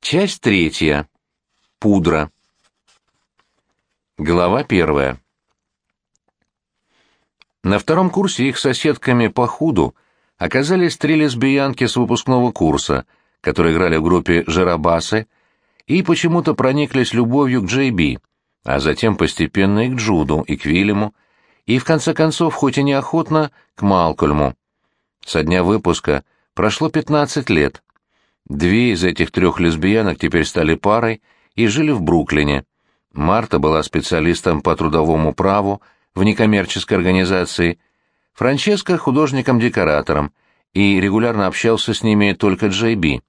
Часть третья. Пудра. Глава первая. На втором курсе их соседками по худу оказались три лесбиянки с выпускного курса, которые играли в группе «Жарабасы» и почему-то прониклись любовью к Джей Би, а затем постепенно и к Джуду, и к Вильяму, и в конце концов, хоть и неохотно, к Малкольму. Со дня выпуска прошло 15 лет. Две из этих трех лесбиянок теперь стали парой и жили в Бруклине. Марта была специалистом по трудовому праву в некоммерческой организации, Франческо — художником-декоратором, и регулярно общался с ними только Джей Би.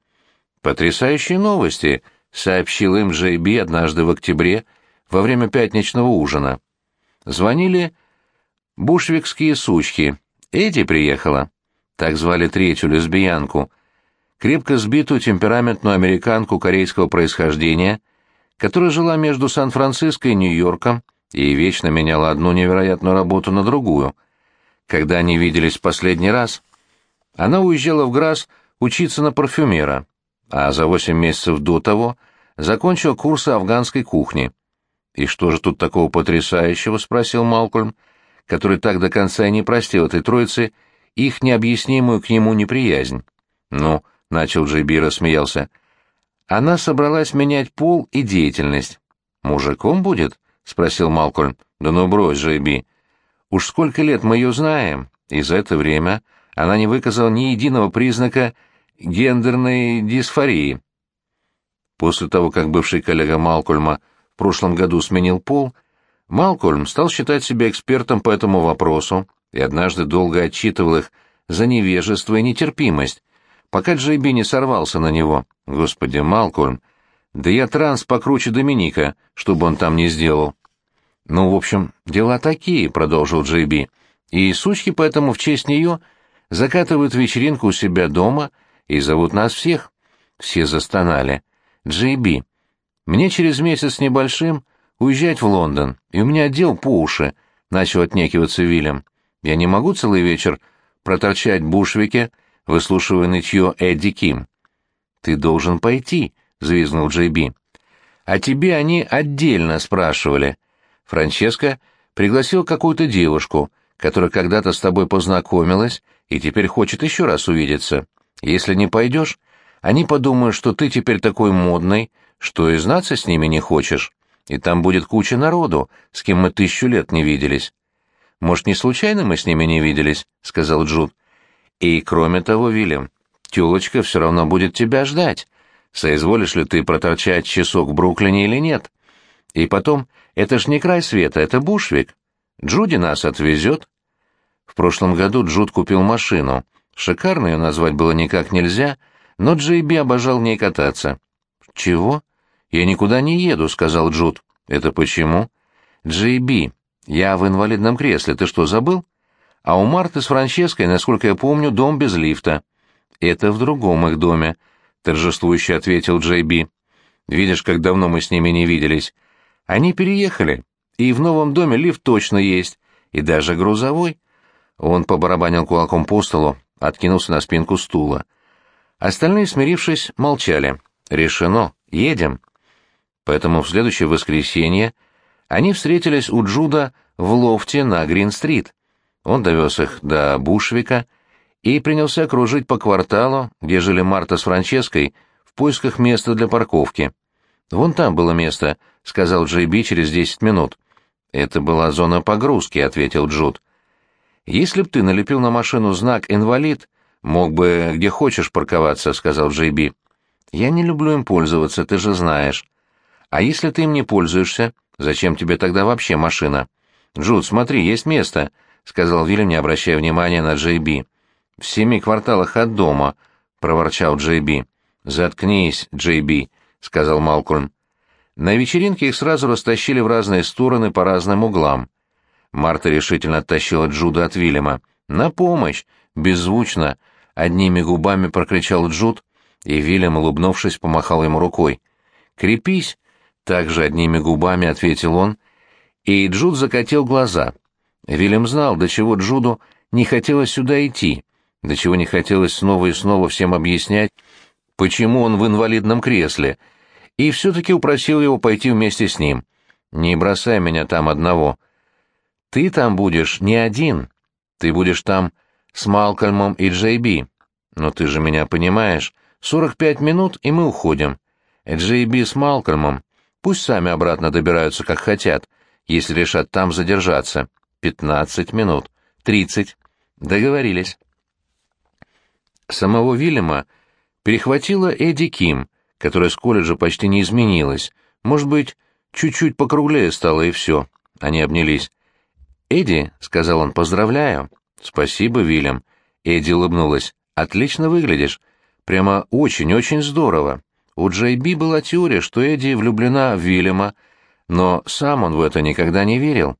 «Потрясающие новости», — сообщил им Джей Би однажды в октябре во время пятничного ужина. Звонили бушвикские сучки. Эдди приехала. Так звали третью лесбиянку. Крепко сбитую темпераментную американку корейского происхождения, которая жила между Сан-Франциско и Нью-Йорком и вечно меняла одну невероятную работу на другую. Когда они виделись в последний раз, она уезжала в Грасс учиться на парфюмера, а за восемь месяцев до того закончила курсы афганской кухни. «И что же тут такого потрясающего?» — спросил Малкольм, который так до конца и не простил этой троицы их необъяснимую к нему неприязнь. «Ну», — начал Джейби, рассмеялся, — «она собралась менять пол и деятельность». «Мужиком будет?» — спросил Малкольм. «Да ну брось, Джейби. Уж сколько лет мы ее знаем, и за это время она не выказала ни единого признака гендерной дисфории». После того, как бывший коллега Малкольма в прошлом году сменил пол, Малкольм стал считать себя экспертом по этому вопросу и однажды долго отчитывал их за невежество и нетерпимость, пока Джейби не сорвался на него. Господи, Малкольм, да я транс покруче Доминика, чтобы он там не сделал. Ну, в общем, дела такие, продолжил Джейби, и сучки поэтому в честь нее закатывают вечеринку у себя дома и зовут нас всех. Все застонали. Джейби, мне через месяц с небольшим уезжать в Лондон, и у меня отдел по уши, начал отнекиваться Вильям. Я не могу целый вечер проторчать в Бушвике, выслушивая нытье Эдди Ким. «Ты должен пойти», — завизнул Джей Би. «А тебе они отдельно спрашивали. Франческо пригласил какую-то девушку, которая когда-то с тобой познакомилась и теперь хочет еще раз увидеться. Если не пойдешь, они подумают, что ты теперь такой модный, что и знаться с ними не хочешь, и там будет куча народу, с кем мы тысячу лет не виделись. Может, не случайно мы с ними не виделись?» — сказал Джуд. «И кроме того, Вильям, тёлочка все равно будет тебя ждать. Соизволишь ли ты проторчать часок в Бруклине или нет? И потом, это ж не край света, это Бушвик. Джуди нас отвезет». В прошлом году Джуд купил машину. Шикарно ее назвать было никак нельзя, но Джейби обожал в ней кататься. «Чего?» «Я никуда не еду», — сказал Джуд. «Это почему?» «Джейби, «Я в инвалидном кресле, ты что, забыл? А у Марты с Франческой, насколько я помню, дом без лифта». «Это в другом их доме», — торжествующе ответил Джей Би. «Видишь, как давно мы с ними не виделись. Они переехали, и в новом доме лифт точно есть, и даже грузовой». Он побарабанил кулаком по столу, откинулся на спинку стула. Остальные, смирившись, молчали. «Решено. Едем». Поэтому в следующее воскресенье они встретились у Джуда в лофте на Грин-стрит. Он довез их до Бушвика и принялся кружить по кварталу, где жили Марта с Франческой, в поисках места для парковки. «Вон там было место», — сказал Джей Би через десять минут. «Это была зона погрузки», — ответил Джуд. «Если б ты налепил на машину знак «Инвалид», мог бы где хочешь парковаться», — сказал Джей Би. «Я не люблю им пользоваться, ты же знаешь. А если ты им не пользуешься, Зачем тебе тогда вообще машина? Джуд, смотри, есть место, сказал Вильям, не обращая внимания на Джей Би. В семи кварталах от дома, проворчал Джей Би. Заткнись, Джей Би, сказал Малкольм. На вечеринке их сразу растащили в разные стороны по разным углам. Марта решительно оттащила Джуда от Вильяма. «На помощь!» — беззвучно, одними губами прокричал Джуд, и Вильям, улыбнувшись, помахал ему рукой. «Крепись!» Также одними губами ответил он, и Джуд закатил глаза. Вильям знал, до чего Джуду не хотелось сюда идти, до чего не хотелось снова и снова всем объяснять, почему он в инвалидном кресле, и все-таки упросил его пойти вместе с ним. «Не бросай меня там одного. Ты там будешь не один. Ты будешь там с Малкольмом и Джей Би. Но ты же меня понимаешь. Сорок пять минут, и мы уходим. Джей Би с Малкольмом пусть сами обратно добираются, как хотят, если решат там задержаться. Пятнадцать минут. Тридцать. Договорились». Самого Вильяма перехватила Эдди Ким, которая с колледжа почти не изменилась. Может быть, чуть-чуть покруглее стала и все. Они обнялись. «Эдди», — сказал он, — «поздравляю». «Спасибо, Вильям». Эдди улыбнулась. «Отлично выглядишь. Прямо очень-очень здорово. У Джей Би была теория, что Эдди влюблена в Вильяма, но сам он в это никогда не верил.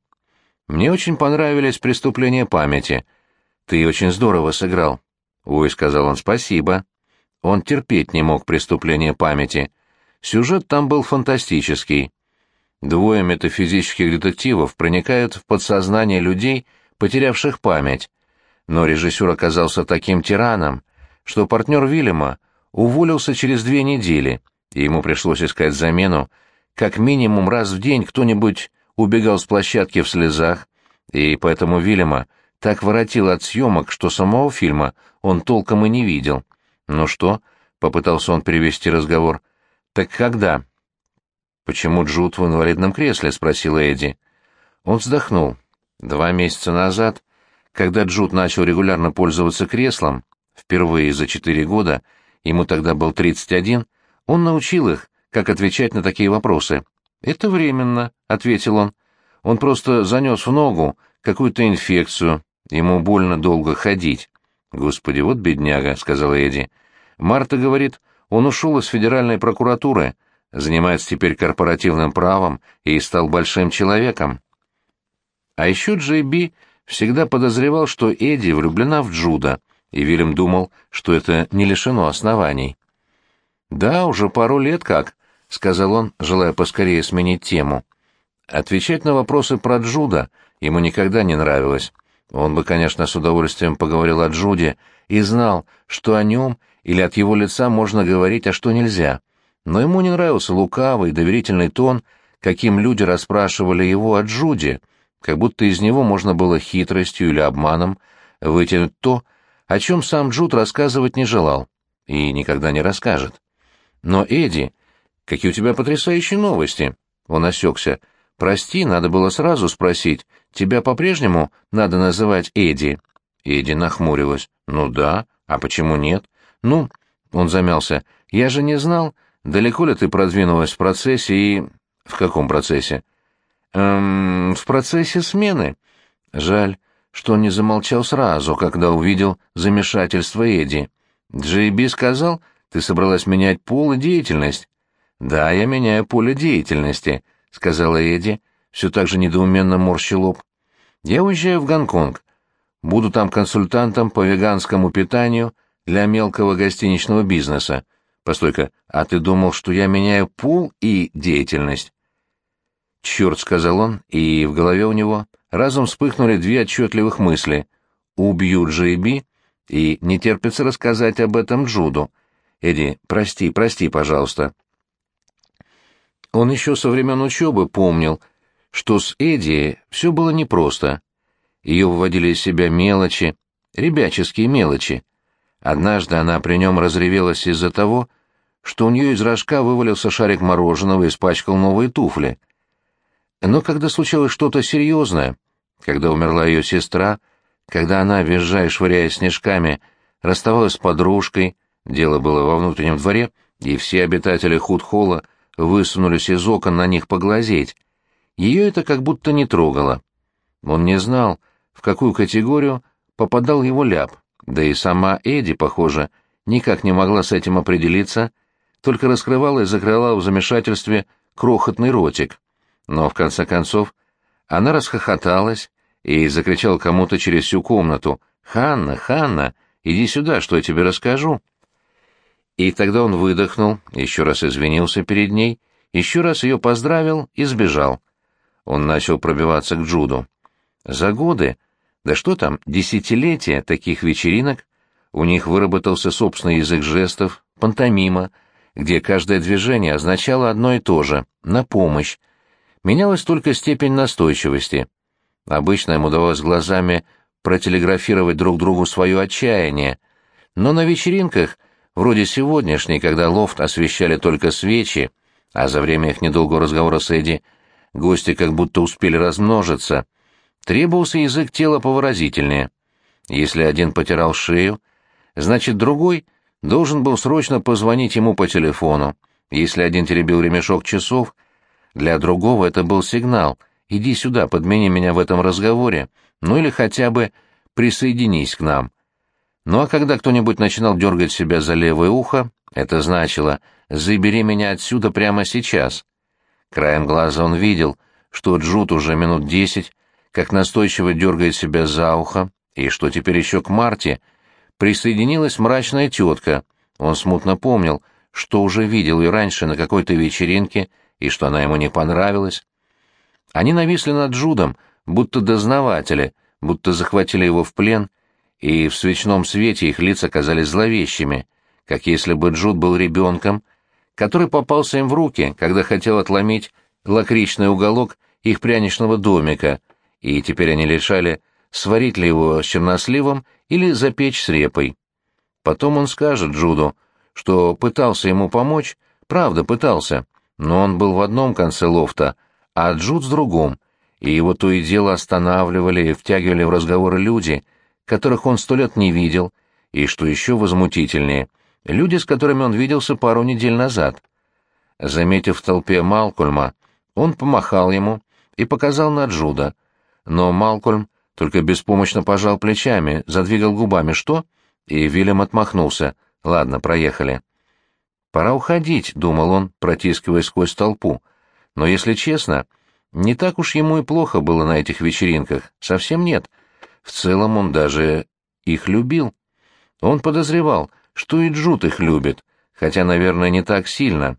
Мне очень понравились преступления памяти. Ты очень здорово сыграл. «Ой», — сказал он, — «спасибо». Он терпеть не мог преступления памяти. Сюжет там был фантастический. Двое метафизических детективов проникают в подсознание людей, потерявших память. Но режиссер оказался таким тираном, что партнер Вильяма уволился через две недели, и ему пришлось искать замену. Как минимум раз в день кто-нибудь убегал с площадки в слезах, и поэтому Вильяма так воротило от съемок, что самого фильма он толком и не видел. «Ну что?» — попытался он перевести разговор. «Так когда?» «Почему Джуд в инвалидном кресле?» — спросила Эдди. Он вздохнул. Два месяца назад, когда Джуд начал регулярно пользоваться креслом, впервые за четыре года, ему тогда был 31, он научил их, как отвечать на такие вопросы. «Это временно», — ответил он. «Он просто занес в ногу какую-то инфекцию, Ему больно долго ходить. Господи, вот бедняга, сказала Эдди. Марта говорит, он ушел из федеральной прокуратуры, занимается теперь корпоративным правом и стал большим человеком. А еще Джей Би всегда подозревал, что Эдди влюблена в Джуда, и Вильям думал, что это не лишено оснований. «Да, уже пару лет как», — сказал он, желая поскорее сменить тему. Отвечать на вопросы про Джуда ему никогда не нравилось. Он бы, конечно, с удовольствием поговорил о Джуде и знал, что о нем или от его лица можно говорить, а что нельзя. Но ему не нравился лукавый, доверительный тон, каким люди расспрашивали его о Джуде, как будто из него можно было хитростью или обманом вытянуть то, о чем сам Джуд рассказывать не желал и никогда не расскажет. Но, Эдди, какие у тебя потрясающие новости! Он осекся. Прости, надо было сразу спросить, Тебя по-прежнему надо называть Эдди?» Эдди нахмурилась. «Ну да, а почему нет?» «Ну...» — он замялся. «Я же не знал, далеко ли ты продвинулась в процессе и...» «В каком процессе?» «Эм... в процессе смены». Жаль, что он не замолчал сразу, когда увидел замешательство Эдди. Джейби сказал, ты собралась менять пол и деятельность. «Да, я меняю поле деятельности», — сказала Эдди, все так же недоуменно морщил лоб. «Я уезжаю в Гонконг. Буду там консультантом по веганскому питанию для мелкого гостиничного бизнеса. Постой-ка, а ты думал, что я меняю пул и деятельность?» «Черт», — сказал он, и в голове у него разом вспыхнули две отчетливых мысли. «Убью Джейби» и «Не терпится рассказать об этом Джуду». «Эдди, прости, прости, пожалуйста». Он еще со времен учебы помнил, что с Эдди все было непросто. Ее выводили из себя мелочи, ребяческие мелочи. Однажды она при нем разревелась из-за того, что у нее из рожка вывалился шарик мороженого и испачкал новые туфли. Но когда случилось что-то серьезное, когда умерла ее сестра, когда она, визжая и швыряя снежками, расставалась с подружкой, дело было во внутреннем дворе, и все обитатели Худхола высунулись из окон на них поглазеть, ее это как будто не трогало. Он не знал, в какую категорию попадал его ляп, да и сама Эдди, похоже, никак не могла с этим определиться, только раскрывала и закрывала в замешательстве крохотный ротик. Но, в конце концов, она расхохоталась и закричала кому-то через всю комнату «Ханна, Ханна, иди сюда, что я тебе расскажу». И тогда он выдохнул, еще раз извинился перед ней, еще раз ее поздравил и сбежал он начал пробиваться к Джуду. За годы, да что там, десятилетия таких вечеринок, у них выработался собственный язык жестов, пантомима, где каждое движение означало одно и то же — на помощь. Менялась только степень настойчивости. Обычно им удавалось глазами протелеграфировать друг другу свое отчаяние, но на вечеринках, вроде сегодняшней, когда лофт освещали только свечи, а за время их недолгого разговора с Эдди гости как будто успели размножиться, требовался язык тела повыразительнее. Если один потирал шею, значит другой должен был срочно позвонить ему по телефону. Если один теребил ремешок часов, для другого это был сигнал «иди сюда, подмени меня в этом разговоре», ну или хотя бы «присоединись к нам». Ну а когда кто-нибудь начинал дергать себя за левое ухо, это значило «забери меня отсюда прямо сейчас». Краем глаза он видел, что Джуд уже минут десять, как настойчиво дергает себя за ухо, и что теперь еще к Марте присоединилась мрачная тетка. Он смутно помнил, что уже видел ее раньше на какой-то вечеринке, и что она ему не понравилась. Они нависли над Джудом, будто дознаватели, будто захватили его в плен, и в свечном свете их лица казались зловещими, как если бы Джуд был ребенком, который попался им в руки, когда хотел отломить лакричный уголок их пряничного домика, и теперь они решали, сварить ли его с черносливом или запечь с репой. Потом он скажет Джуду, что пытался ему помочь, правда пытался, но он был в одном конце лофта, а Джуд с другом, и его то и дело останавливали и втягивали в разговоры люди, которых он сто лет не видел, и, что еще возмутительнее, люди, с которыми он виделся пару недель назад. Заметив в толпе Малкольма, он помахал ему и показал на Джуда, но Малкольм только беспомощно пожал плечами, задвигал губами «Что?» и Вильям отмахнулся. «Ладно, проехали». «Пора уходить», — думал он, протискиваясь сквозь толпу. Но, если честно, не так уж ему и плохо было на этих вечеринках. Совсем нет. В целом он даже их любил. Он подозревал, что и Джут их любит, хотя, наверное, не так сильно.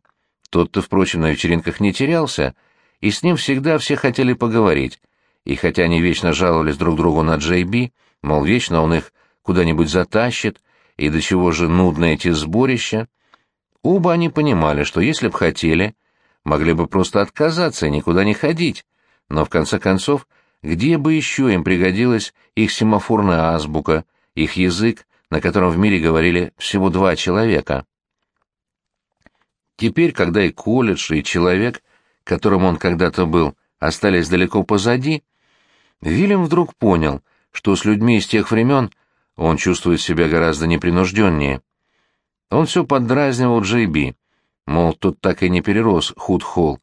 Тот-то, впрочем, на вечеринках не терялся, и с ним всегда все хотели поговорить и хотя они вечно жаловались друг другу на Джей Би, мол, вечно он их куда-нибудь затащит, и до чего же нудны эти сборища, оба они понимали, что если б хотели, могли бы просто отказаться и никуда не ходить, но в конце концов, где бы еще им пригодилась их семафорная азбука, их язык, на котором в мире говорили всего два человека. Теперь, когда и колледж, и человек, которым он когда-то был, остались далеко позади, Вильям вдруг понял, что с людьми из тех времен он чувствует себя гораздо непринужденнее. Он все поддразнивал Джей Би, мол, тот так и не перерос Худ-Холл,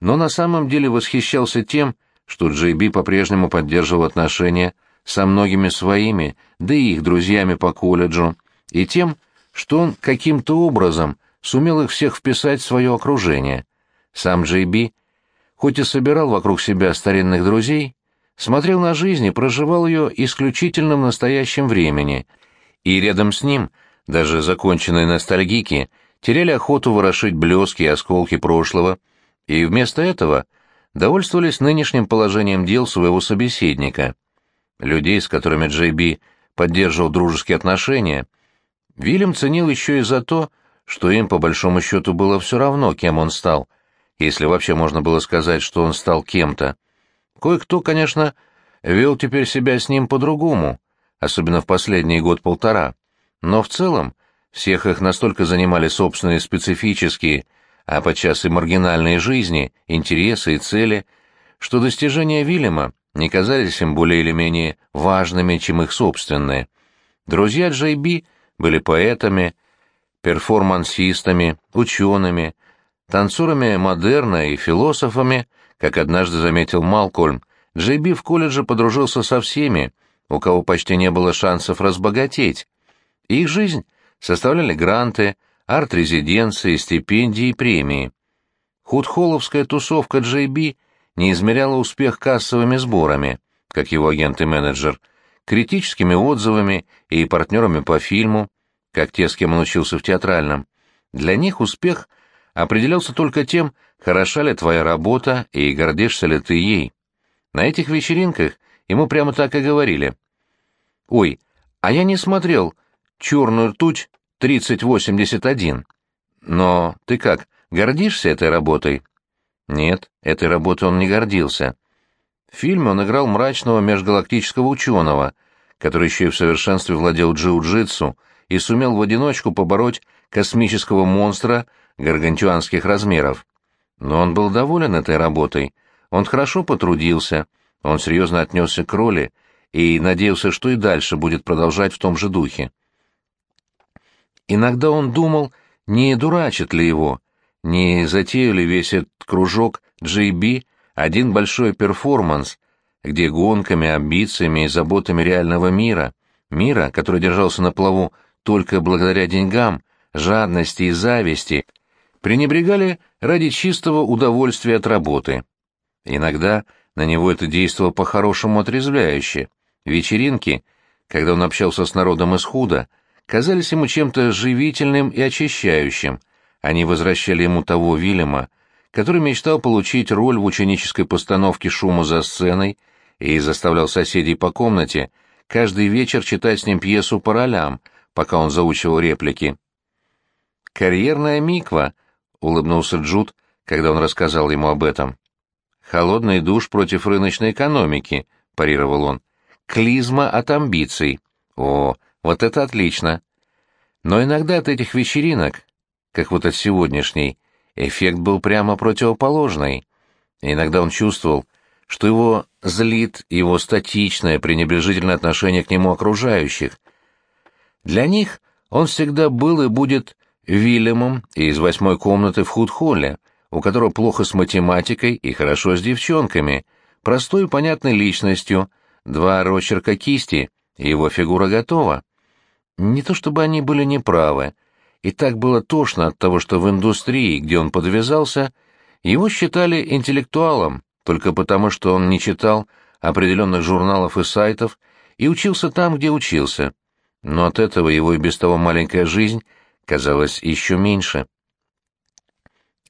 но на самом деле восхищался тем, что Джей Би по-прежнему поддерживал отношения со многими своими, да и их друзьями по колледжу, и тем, что он каким-то образом сумел их всех вписать в свое окружение. Сам Джей Би, хоть и собирал вокруг себя старинных друзей, смотрел на жизнь и проживал ее исключительно в настоящем времени, и рядом с ним даже законченные ностальгики теряли охоту ворошить блески и осколки прошлого, и вместо этого довольствовались нынешним положением дел своего собеседника. Людей, с которыми Джей Би поддерживал дружеские отношения, Вильям ценил еще и за то, что им по большому счету было все равно, кем он стал, если вообще можно было сказать, что он стал кем-то. Кое-кто, конечно, вел теперь себя с ним по-другому, особенно в последний год-полтора, но в целом всех их настолько занимали собственные специфические, а подчас и маргинальные жизни, интересы и цели, что достижения Вильяма не казались им более или менее важными, чем их собственные. Друзья Джей Би были поэтами, перформансистами, учеными, танцорами модерна и философами, как однажды заметил Малкольм, Джейби в колледже подружился со всеми, у кого почти не было шансов разбогатеть. Их жизнь составляли гранты, арт-резиденции, стипендии и премии. Худхоловская тусовка Джейби не измеряла успех кассовыми сборами, как его агент и менеджер, критическими отзывами и партнерами по фильму, как те, с кем он учился в театральном. Для них успех определялся только тем, хороша ли твоя работа и гордишься ли ты ей. На этих вечеринках ему прямо так и говорили. «Ой, а я не смотрел «Черную ртуть» 3081. Но ты как, гордишься этой работой? Нет, этой работой он не гордился. В фильме он играл мрачного межгалактического ученого, который еще и в совершенстве владел джиу-джитсу и сумел в одиночку побороть космического монстра гаргантюанских размеров. Но он был доволен этой работой, он хорошо потрудился, он серьезно отнесся к роли и надеялся, что и дальше будет продолжать в том же духе. Иногда он думал, не дурачит ли его, не затеял ли весь этот кружок JB один большой перформанс, где гонками, амбициями и заботами реального мира, мира, который держался на плаву только благодаря деньгам, жадности и зависти, пренебрегали ради чистого удовольствия от работы. Иногда на него это действовало по-хорошему отрезвляюще. Вечеринки, когда он общался с народом из худа, казались ему чем-то живительным и очищающим. Они возвращали ему того Вильяма, который мечтал получить роль в ученической постановке шума за сценой и заставлял соседей по комнате каждый вечер читать с ним пьесу по ролям, пока он заучивал реплики. «Карьерная миква», — улыбнулся Джуд, когда он рассказал ему об этом. «Холодный душ против рыночной экономики», — парировал он. «Клизма от амбиций. О, вот это отлично!» Но иногда от этих вечеринок, как вот от сегодняшней, эффект был прямо противоположный. Иногда он чувствовал, что его злит его статичное, пренебрежительное отношение к нему окружающих. Для них он всегда был и будет Вильямом из восьмой комнаты в Худхолле, у которого плохо с математикой и хорошо с девчонками, простой и понятной личностью, два рочерка кисти, и его фигура готова. Не то чтобы они были неправы, и так было тошно от того, что в индустрии, где он подвязался, его считали интеллектуалом, только потому, что он не читал определенных журналов и сайтов и учился там, где учился. Но от этого его и без того маленькая жизнь казалась еще меньше.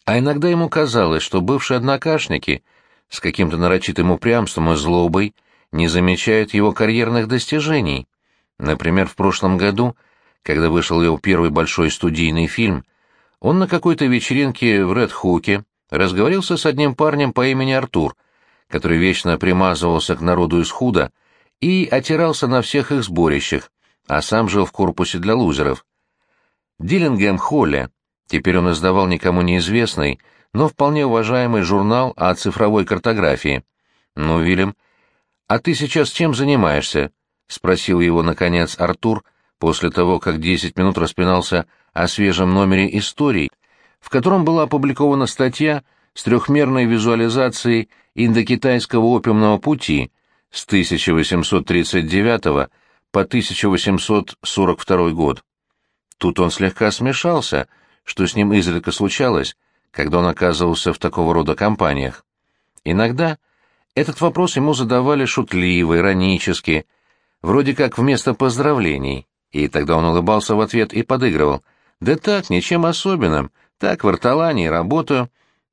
А иногда ему казалось, что бывшие однокашники с каким-то нарочитым упрямством и злобой не замечают его карьерных достижений. Например, в прошлом году, когда вышел его первый большой студийный фильм, он на какой-то вечеринке в Ред-Хуке разговорился с одним парнем по имени Артур, который вечно примазывался к народу из худа и отирался на всех их сборищах, а сам жил в корпусе для лузеров. Диллингем Холле Теперь он издавал никому неизвестный, но вполне уважаемый журнал о цифровой картографии. «Ну, Вильям, а ты сейчас чем занимаешься?» — спросил его, наконец, Артур, после того, как десять минут распинался о свежем номере историй, в котором была опубликована статья с трехмерной визуализацией индокитайского опиумного пути с 1839 по 1842 год. Тут он слегка смешался — что с ним изредка случалось, когда он оказывался в такого рода компаниях. Иногда этот вопрос ему задавали шутливо, иронически, вроде как вместо поздравлений, и тогда он улыбался в ответ и подыгрывал. «Да так, ничем особенным, так, в арталании работаю.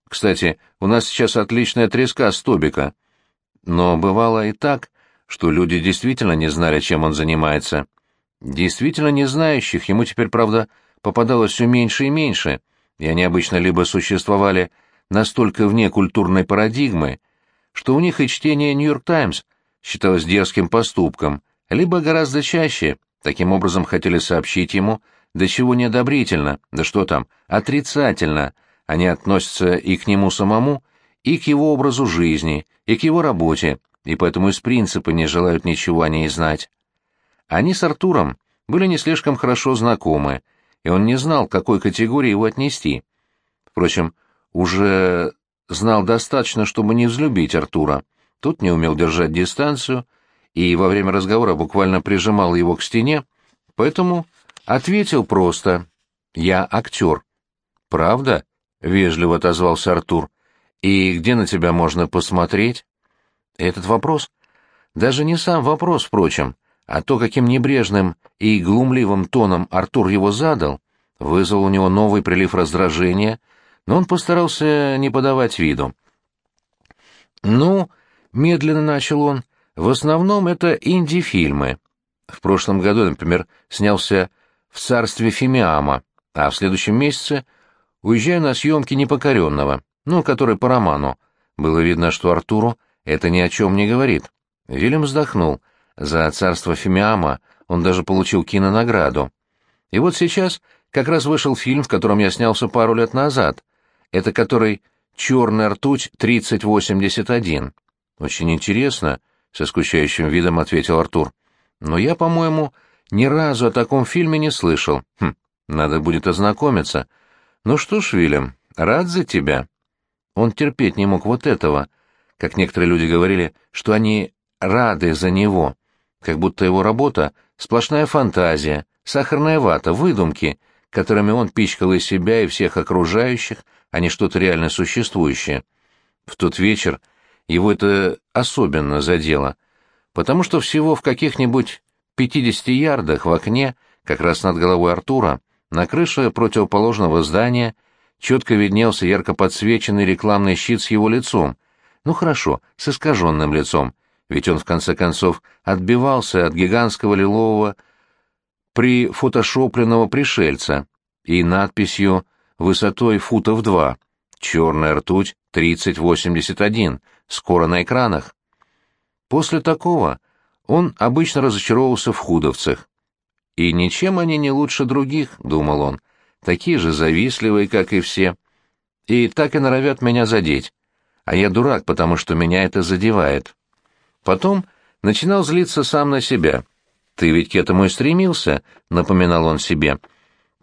Кстати, у нас сейчас отличная треска стобика». Но бывало и так, что люди действительно не знали, чем он занимается. Действительно не знающих ему теперь, правда, попадалось все меньше и меньше, и они обычно либо существовали настолько вне культурной парадигмы, что у них и чтение «Нью-Йорк Таймс» считалось дерзким поступком, либо гораздо чаще таким образом хотели сообщить ему, до чего неодобрительно, да что там, отрицательно, они относятся и к нему самому, и к его образу жизни, и к его работе, и поэтому из принципа не желают ничего о ней знать. Они с Артуром были не слишком хорошо знакомы, и он не знал, к какой категории его отнести. Впрочем, уже знал достаточно, чтобы не взлюбить Артура. Тот не умел держать дистанцию и во время разговора буквально прижимал его к стене, поэтому ответил просто «Я актер». «Правда?» — вежливо отозвался Артур. «И где на тебя можно посмотреть?» Этот вопрос, даже не сам вопрос, впрочем, а то, каким небрежным и глумливым тоном Артур его задал, вызвал у него новый прилив раздражения, но он постарался не подавать виду. «Ну», — медленно начал он, — «в основном это инди-фильмы. В прошлом году, например, снялся в царстве Фимиама, а в следующем месяце уезжаю на съемки «Непокоренного», ну, который по роману. Было видно, что Артуру это ни о чем не говорит. Вильям вздохнул. За царство Фимиама он даже получил кинонаграду. И вот сейчас как раз вышел фильм, в котором я снялся пару лет назад. Это который «Черная ртуть 3081». Очень интересно, — со скучающим видом ответил Артур. Но я, по-моему, ни разу о таком фильме не слышал. Хм, надо будет ознакомиться. Ну что ж, Вильям, рад за тебя. Он терпеть не мог вот этого, как некоторые люди говорили, что они рады за него, как будто его работа — сплошная фантазия, сахарная вата, выдумки, которыми он пичкал и себя, и всех окружающих, а не что-то реально существующее. В тот вечер его это особенно задело, потому что всего в каких-нибудь 50 ярдах в окне, как раз над головой Артура, на крыше противоположного здания четко виднелся ярко подсвеченный рекламный щит с его лицом. Ну хорошо, с искаженным лицом, ведь он в конце концов отбивался от гигантского лилового прифотошопленного пришельца и надписью высотой футов два «Черная ртуть 3081», скоро на экранах. После такого он обычно разочаровывался в худовцах. «И ничем они не лучше других», — думал он, — «такие же завистливые, как и все. И так и норовят меня задеть. А я дурак, потому что меня это задевает». Потом начинал злиться сам на себя. «Ты ведь к этому и стремился», — напоминал он себе.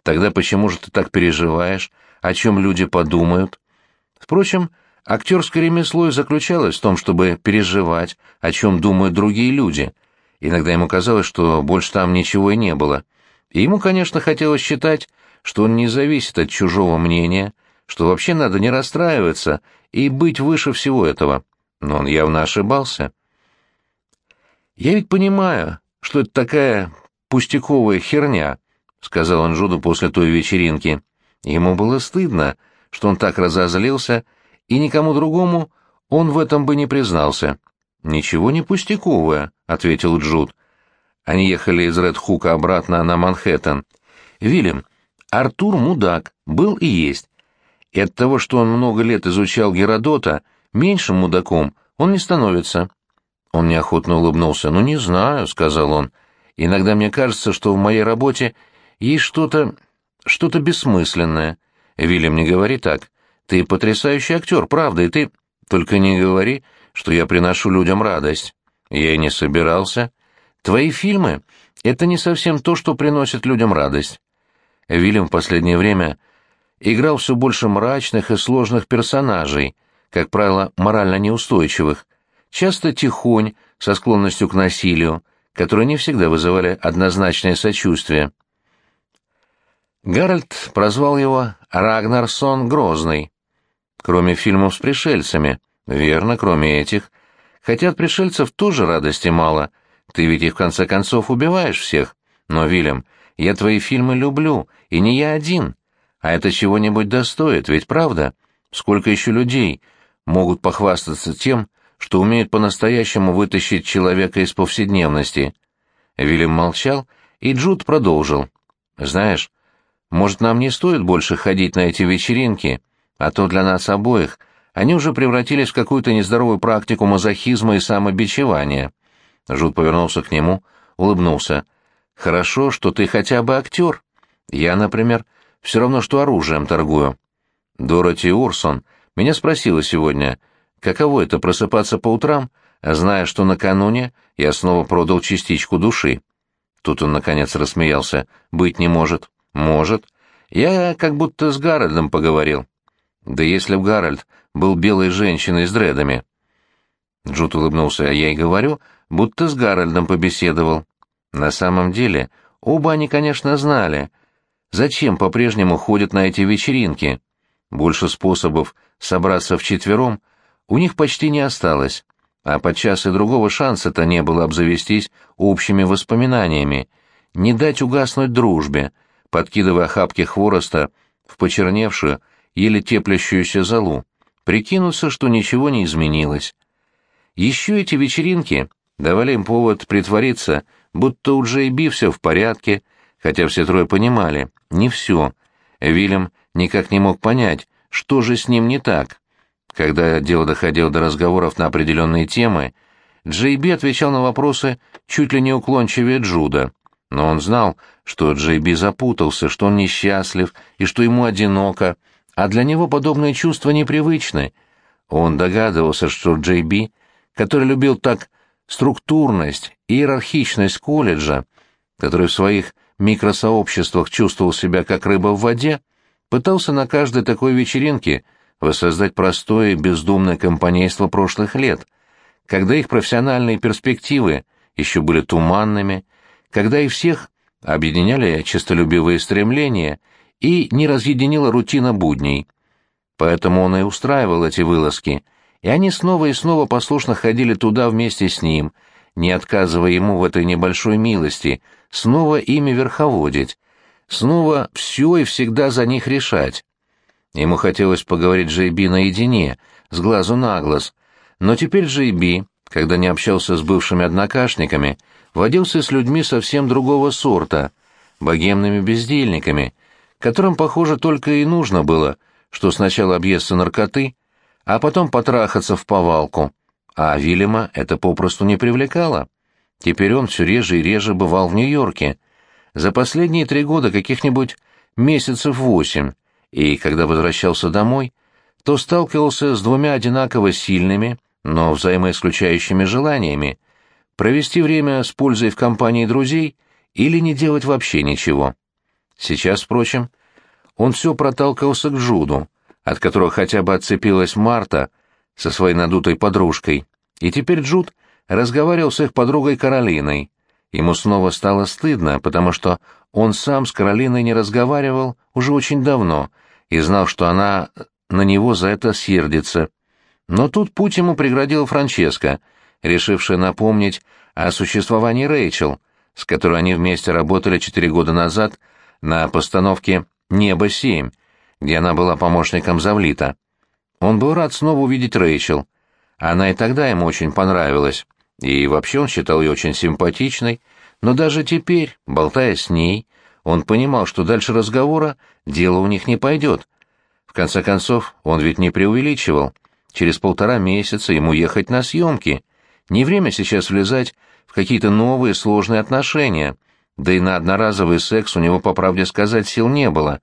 «Тогда почему же ты так переживаешь? О чем люди подумают?» Впрочем, Актерское ремесло и заключалось в том, чтобы переживать, о чем думают другие люди. Иногда ему казалось, что больше там ничего и не было. И ему, конечно, хотелось считать, что он не зависит от чужого мнения, что вообще надо не расстраиваться и быть выше всего этого. Но он явно ошибался. «Я ведь понимаю, что это такая пустяковая херня», — сказал он Жуду после той вечеринки. Ему было стыдно, что он так разозлился, — и никому другому он в этом бы не признался. «Ничего не пустяковое», — ответил Джуд. Они ехали из Редхука обратно на Манхэттен. «Вильям, Артур мудак, был и есть. И от того, что он много лет изучал Геродота, меньшим мудаком он не становится». Он неохотно улыбнулся. «Ну, не знаю», — сказал он. «Иногда мне кажется, что в моей работе есть что-то... что-то бессмысленное. Вильям, не говори так. Ты потрясающий актер, правда, и ты... Только не говори, что я приношу людям радость. Я и не собирался. Твои фильмы — это не совсем то, что приносит людям радость. Вильям в последнее время играл все больше мрачных и сложных персонажей, как правило, морально неустойчивых, часто тихонь, со склонностью к насилию, которые не всегда вызывали однозначное сочувствие. Гарольд прозвал его Рагнарсон Грозный. Кроме фильмов с пришельцами. Верно, кроме этих. Хотя от пришельцев тоже радости мало. Ты ведь их в конце концов убиваешь всех. Но, Вильям, я твои фильмы люблю, и не я один. А это чего-нибудь достоит, ведь правда? Сколько еще людей могут похвастаться тем, что умеют по-настоящему вытащить человека из повседневности? Вильям молчал, и Джуд продолжил. «Знаешь, может, нам не стоит больше ходить на эти вечеринки, а то для нас обоих они уже превратились в какую-то нездоровую практику мазохизма и самобичевания. Жут повернулся к нему, улыбнулся. «Хорошо, что ты хотя бы актер. Я, например, все равно, что оружием торгую». Дороти Урсон меня спросила сегодня, каково это просыпаться по утрам, зная, что накануне я снова продал частичку души. Тут он, наконец, рассмеялся. «Быть не может». «Может. Я как будто с Гарольдом поговорил». Да если б Гарольд был белой женщиной с дредами. Джуд улыбнулся, а я и говорю, будто с Гарольдом побеседовал. На самом деле, оба они, конечно, знали, зачем по-прежнему ходят на эти вечеринки. Больше способов собраться вчетвером у них почти не осталось, а подчас и другого шанса-то не было обзавестись общими воспоминаниями, не дать угаснуть дружбе, подкидывая охапки хвороста в почерневшую, еле теплящуюся залу, прикинуться, что ничего не изменилось. Еще эти вечеринки давали им повод притвориться, будто у Джей Би все в порядке, хотя все трое понимали, не все. Вильям никак не мог понять, что же с ним не так. Когда дело доходило до разговоров на определенные темы, Джей Би отвечал на вопросы чуть ли не уклончивее Джуда. Но он знал, что Джей Би запутался, что он несчастлив и что ему одиноко, а для него подобные чувства непривычны. Он догадывался, что Джей Би, который любил так структурность и иерархичность колледжа, который в своих микросообществах чувствовал себя как рыба в воде, пытался на каждой такой вечеринке воссоздать простое и бездумное компанейство прошлых лет, когда их профессиональные перспективы еще были туманными, когда их всех объединяли честолюбивые стремления и не разъединила рутина будней. Поэтому он и устраивал эти вылазки, и они снова и снова послушно ходили туда вместе с ним, не отказывая ему в этой небольшой милости, снова ими верховодить, снова все и всегда за них решать. Ему хотелось поговорить Джейби наедине, с глазу на глаз, но теперь Джейби, когда не общался с бывшими однокашниками, водился с людьми совсем другого сорта, богемными бездельниками, которым, похоже, только и нужно было, что сначала объесться наркоты, а потом потрахаться в повалку, а Вильяма это попросту не привлекало. Теперь он все реже и реже бывал в Нью-Йорке. За последние три года каких-нибудь месяцев восемь, и когда возвращался домой, то сталкивался с двумя одинаково сильными, но взаимоисключающими желаниями провести время с пользой в компании друзей или не делать вообще ничего. Сейчас, впрочем, он все проталкивался к Джуду, от которого хотя бы отцепилась Марта со своей надутой подружкой, и теперь Джуд разговаривал с их подругой Каролиной. Ему снова стало стыдно, потому что он сам с Каролиной не разговаривал уже очень давно и знал, что она на него за это сердится. Но тут путь ему преградила Франческа, решившая напомнить о существовании Рэйчел, с которой они вместе работали четыре года назад на постановке «Небо-7», где она была помощником Завлита. Он был рад снова увидеть Рэйчел. Она и тогда ему очень понравилась, и вообще он считал ее очень симпатичной, но даже теперь, болтая с ней, он понимал, что дальше разговора дело у них не пойдет. В конце концов, он ведь не преувеличивал — Через полтора месяца ему ехать на съемки. Не время сейчас влезать в какие-то новые сложные отношения. Да и на одноразовый секс у него, по правде сказать, сил не было.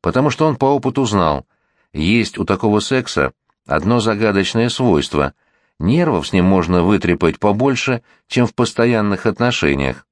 Потому что он по опыту знал. Есть у такого секса одно загадочное свойство. Нервов с ним можно вытрепать побольше, чем в постоянных отношениях.